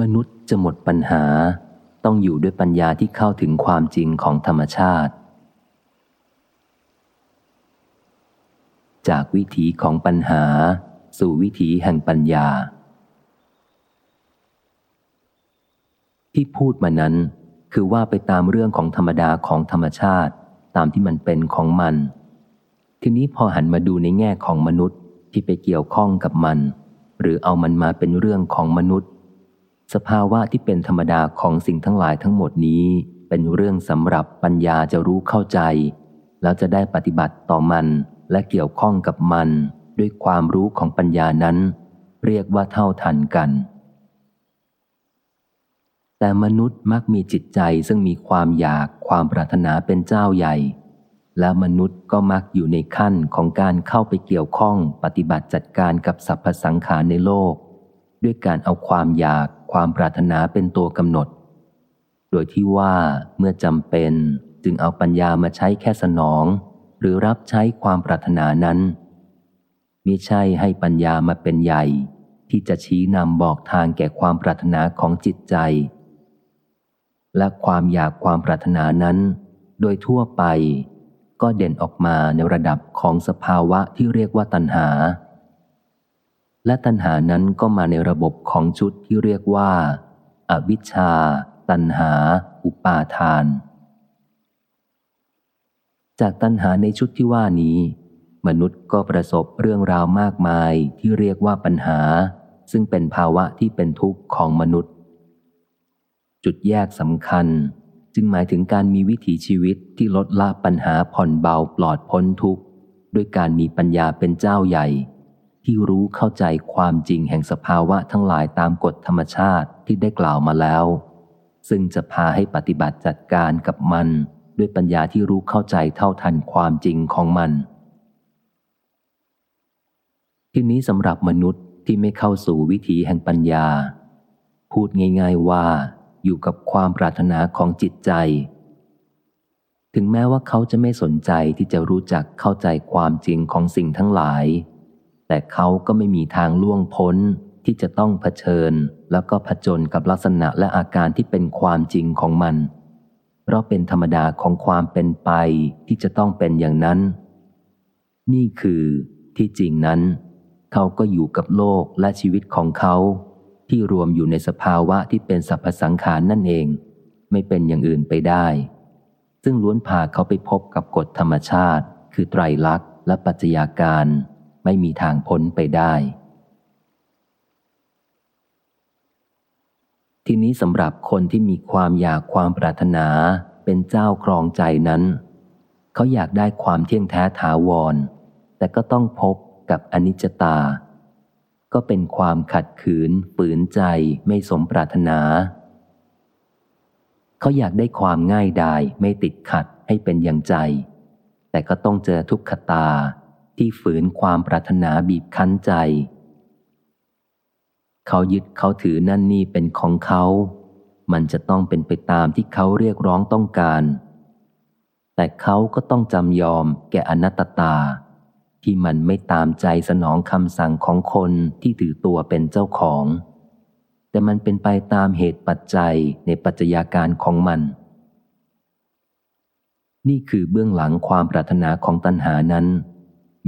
มนุษย์จะหมดปัญหา ต้องอยู่ด้วยปัญญาที่เข้าถึงความจริงของธรรมชาติ จากวิถีของปัญหา สู่วิถีแห่งปัญญา ที่พูดมานั้นคือว่าไปตามเรื่องของธรรมดาของธรรมชาติตามที่มันเป็นของมัน ทีนี้พอหันมาดูในแง่ของมนุษย์ที่ไปเกี่ยวข้องกับมัน หรือเอามันมาเป็นเรื่องของมนุษย์ สภาวะที่เป็นธรรมดาของสิ่งทั้งหลายทั้งหมดนี้ เป็นเรื่องสำหรับปัญญาจะรู้เข้าใจ แล้วจะได้ปฏิบัติต่อมันและเกี่ยวข้องกับมัน ด้วยความรู้ของปัญญานั้น เรียกว่าเท่าทันกัน แต่มนุษย์มักมีจิตใจซึ่งมีความอยากความปรารถนาเป็นเจ้าใหญ่ และมนุษย์ก็มักอยู่ในขั้นของการเข้าไปเกี่ยวข้องปฏิบัติจัดการกับสรรพสังขารในโลก ด้วยการเอาความอยากความปรารถนาเป็นตัวกำหนด โดยที่ว่าเมื่อจำเป็นจึงเอาปัญญามาใช้แค่สนอง หรือรับใช้ความปรารถนานั้นมิใช่ให้ปัญญามาเป็นใหญ่ ที่จะชี้นำบอกทางแก่ความปรารถนาของจิตใจ และความอยากความปรารถนานั้น โดยทั่วไป ก็เด่นออกมาในระดับของสภาวะที่เรียกว่าตัณหา และตัณหานั้นก็มาในระบบของชุดที่เรียกว่าอาวิชชา ตัณหา อุปาทาน จากตัณหาในชุดที่ว่านี้ มนุษย์ก็ประสบเรื่องราวมากมายที่เรียกว่าปัญหา ซึ่งเป็นภาวะที่เป็นทุกข์ของมนุษย์ จุดแยกสำคัญ จึงหมายถึงการมีวิถีชีวิตที่ลดละปัญหาผ่อนเบาปลอดพ้นทุกข์ ด้วยการมีปัญญาเป็นเจ้าใหญ่ ที่รู้เข้าใจความจริงแห่งสภาวะทั้งหลายตามกฎธรรมชาติที่ได้กล่าวมาแล้ว ซึ่งจะพาให้ปฏิบัติจัดการกับมัน ด้วยปัญญาที่รู้เข้าใจเท่าทันความจริงของมัน ที่นี้สำหรับมนุษย์ที่ไม่เข้าสู่วิถีแห่งปัญญา พูดง่าย ๆว่า อยู่กับความปรารถนาของจิตใจ ถึงแม้ว่าเขาจะไม่สนใจที่จะรู้จักเข้าใจความจริงของสิ่งทั้งหลาย แต่เขาก็ไม่มีทางล่วงพ้นที่จะต้องเผชิญ แล้วก็ผจญกับลักษณะและอาการที่เป็นความจริงของมัน เพราะเป็นธรรมดาของความเป็นไปที่จะต้องเป็นอย่างนั้น นี่คือที่จริงนั้น เขาก็อยู่กับโลกและชีวิตของเขา ที่รวมอยู่ในสภาวะที่เป็นสรรพสังขารนั่นเอง ไม่เป็นอย่างอื่นไปได้ ซึ่งล้วนพาเขาไปพบกับกฎธรรมชาติ คือไตรลักษณ์และปัจจัยาการ ไม่มีทางพ้นไปได้ ทีนี้สำหรับคนที่มีความอยากความปรารถนาเป็นเจ้าครองใจนั้น เขาอยากได้ความเที่ยงแท้ถาวร แต่ก็ต้องพบกับอนิจจตา ก็เป็นความขัดขืนฝืนใจไม่สมปรารถนา เขาอยากได้ความง่ายดายไม่ติดขัดให้เป็นอย่างใจ แต่ก็ต้องเจอทุกขตา ที่ฝืนความปรารถนาบีบคั้นใจ เขายึดเขาถือนั่นนี่เป็นของเขา มันจะต้องเป็นไปตามที่เขาเรียกร้องต้องการ แต่เขาก็ต้องจำยอมแก่อนัตตา ที่มันไม่ตามใจสนองคำสั่งของคนที่ถือตัวเป็นเจ้าของ แต่มันเป็นไปตามเหตุปัจจัยในปัจจัยาการของมันนี่คือเบื้องหลังความปรารถนาของตัณหานั้น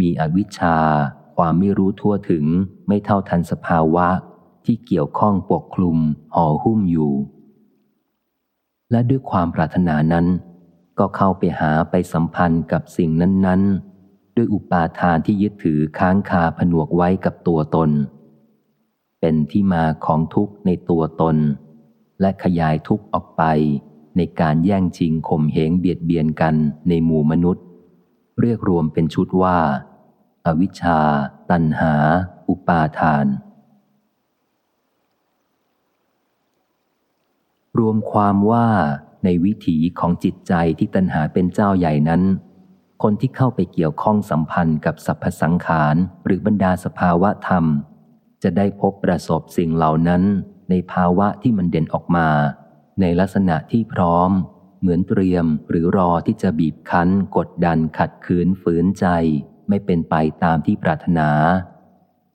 มีอวิชชา ความไม่รู้ทั่วถึง ไม่เท่าทันสภาวะ ที่เกี่ยวข้องปกคลุมห่อหุ้มอยู่ และด้วยความปรารถนานั้น ก็เข้าไปหาไปสัมพันธ์กับสิ่งนั้น ๆ ด้วยอุปาทานที่ยึดถือค้างคาผนวกไว้กับตัวตน เป็นที่มาของทุกข์ในตัวตน และขยายทุกข์ออกไปในการแย่งชิงข่มเหงเบียดเบียนกันในหมู่มนุษย์ เรียกรวมเป็นชุดว่า อวิชชา ตัณหา อุปาทาน รวมความว่าในวิถีของจิตใจที่ตัณหาเป็นเจ้าใหญ่นั้น คนที่เข้าไปเกี่ยวข้องสัมพันธ์กับสรรพสังขารหรือบรรดาสภาวะธรรม จะได้พบประสบสิ่งเหล่านั้น ในภาวะที่มันเด่นออกมา ในลักษณะที่พร้อม เหมือนเตรียมหรือรอที่จะบีบคั้น กดดันขัดขืนฝืนใจ ไม่เป็นไปตามที่ปรารถนา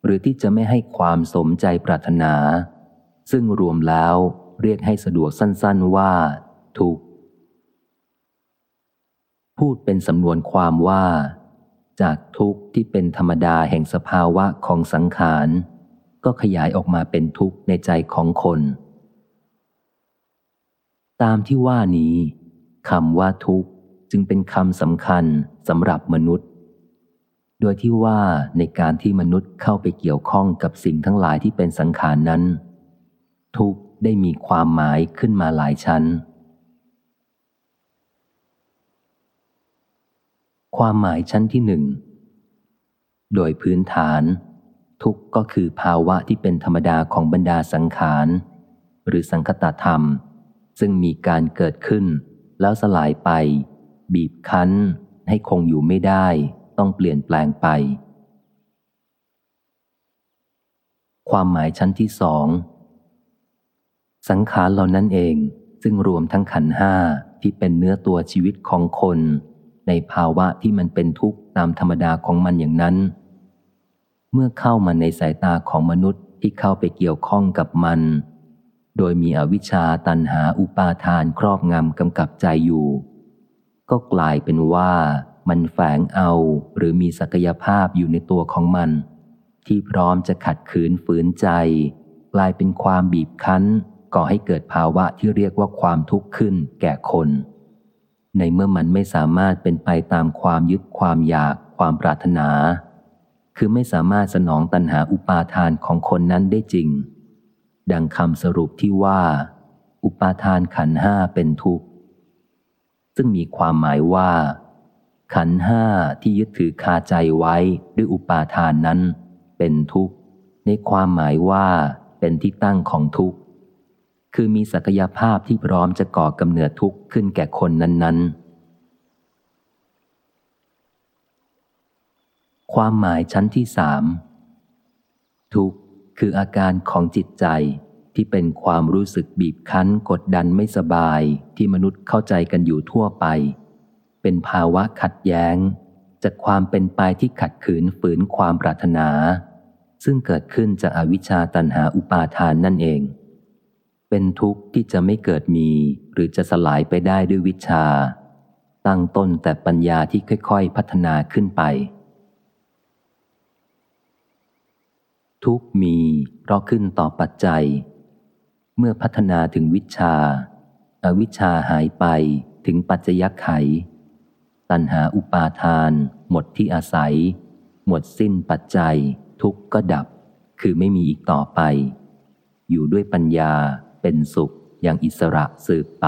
หรือที่จะไม่ให้ความสมใจปรารถนา ซึ่งรวมแล้วเรียกให้สะดวกสั้นๆว่า ทุกข์ พูดเป็นสำนวนความว่า จากทุกข์ที่เป็นธรรมดาแห่งสภาวะของสังขาร ก็ขยายออกมาเป็นทุกข์ในใจของคน ตามที่ว่านี้คำว่าทุกข์จึงเป็นคำสำคัญสำหรับมนุษย์ โดยที่ว่าในการที่มนุษย์เข้าไปเกี่ยวข้องกับสิ่งทั้งหลายที่เป็นสังขารนั้น ทุกได้มีความหมายขึ้นมาหลายชั้น ความหมายชั้นที่หนึ่ง โดยพื้นฐาน ทุกก็คือภาวะที่เป็นธรรมดาของบรรดาสังขาร หรือสังคตธรรม ซึ่งมีการเกิดขึ้น แล้วสลายไป บีบคั้นให้คงอยู่ไม่ได้ ต้องเปลี่ยนแปลงไป ความหมายชั้นที่สอง สังขารเหล่านั้นเองซึ่งรวมทั้งขันห้าที่เป็นเนื้อตัวชีวิตของคน ในภาวะที่มันเป็นทุกข์ตามธรรมดาของมันอย่างนั้น เมื่อเข้ามาในสายตาของมนุษย์ที่เข้าไปเกี่ยวข้องกับมัน โดยมีอวิชชาตันหาอุปาทานครอบงำกำกับใจอยู่ ก็กลายเป็นว่า มันแฝงเอาหรือมีศักยภาพอยู่ในตัวของมัน ที่พร้อมจะขัดขืนฝืนใจ กลายเป็นความบีบคั้น ก่อให้เกิดภาวะที่เรียกว่าความทุกข์ขึ้นแก่คน ในเมื่อมันไม่สามารถเป็นไปตามความยึดความอยากความปรารถนา คือไม่สามารถสนองตัณหาอุปาทานของคนนั้นได้จริง ดังคำสรุปที่ว่า อุปาทานขันห้าเป็นทุกข์ซึ่งมีความหมายว่า ขันห้าที่ยึดถือคาใจไว้ด้วยอุปาทานนั้น เป็นทุกข์ ในความหมายว่าเป็นที่ตั้งของทุกข์ คือมีศักยภาพที่พร้อมจะก่อกำเนิดทุกข์ขึ้นแก่คนนั้น ๆ ความหมายชั้นที่สามทุกข์คืออาการของจิตใจที่เป็นความรู้สึกบีบคั้นกดดันไม่สบายที่มนุษย์เข้าใจกันอยู่ทั่วไป เป็นภาวะขัดแย้ง จากความเป็นไปที่ขัดขืนฝืนความปรารถนา ซึ่งเกิดขึ้นจากอาวิชชาตันหาอุปาทานนั่นเอง เป็นทุกข์ที่จะไม่เกิดมีหรือจะสลายไปได้ด้วยวิชา ตั้งต้นแต่ปัญญาที่ค่อยๆ พัฒนาขึ้นไป ทุกมีเพราะขึ้นต่อปัจจัย เมื่อพัฒนาถึงวิชาอาวิชาหายไปถึงปัจจยไข ตัณหาอุปาทาน หมดที่อาศัย หมดสิ้นปัจจัย ทุกก็ดับ คือไม่มีอีกต่อไป อยู่ด้วยปัญญาเป็นสุขอย่างอิสระสืบไป